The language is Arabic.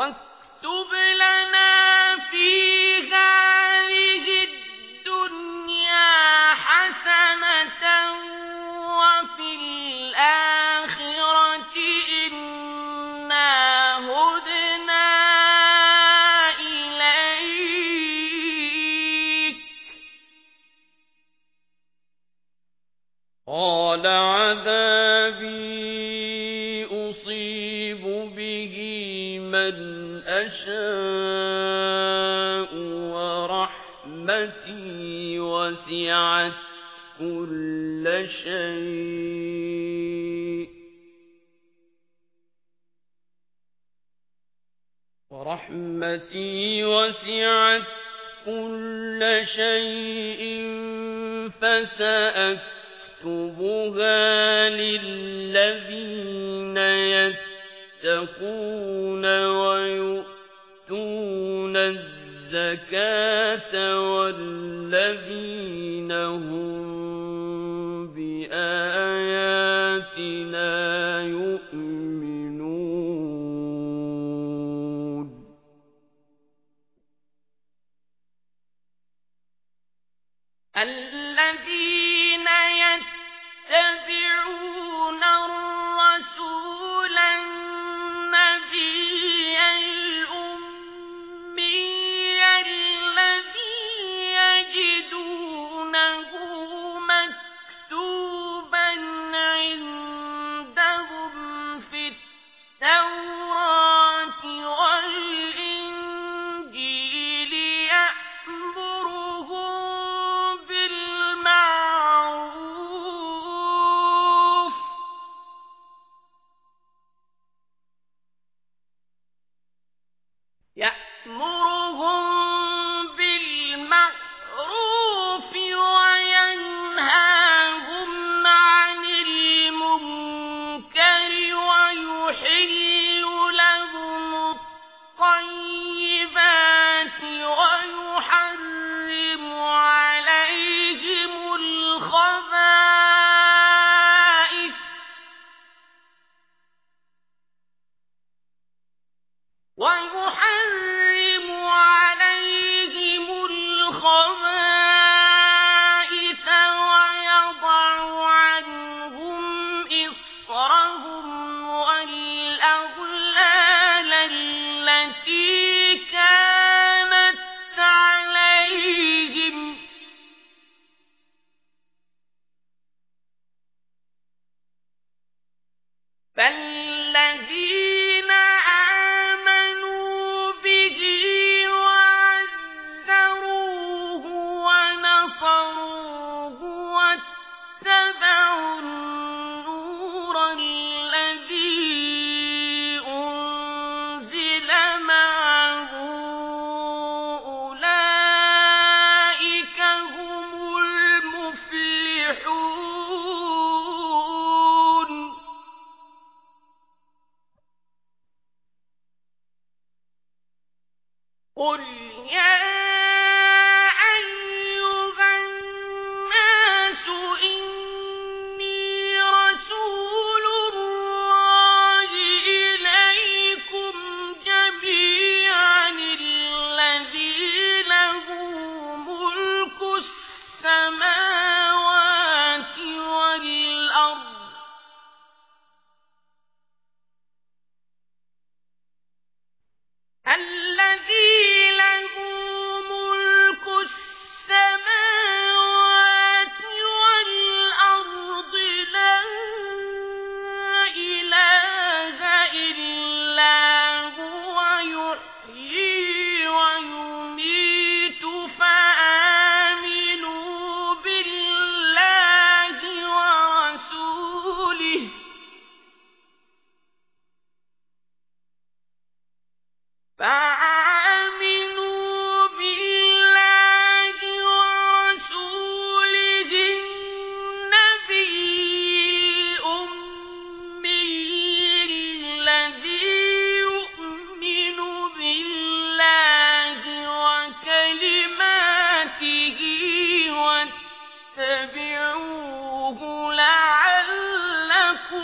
واكتب لنا مَن أَشَاءُ وَرَحْمَتِي وَسِعَتْ كُلَّ شَيْءٍ. وَرَحْمَتِي وَسِعَتْ كُلَّ شَيْءٍ فَسَأَكْتُبُهَا لِلَّذِينَ يتقون ويؤتون الزكاة والذين هم بآياتنا يؤمنون. الذين 我。بل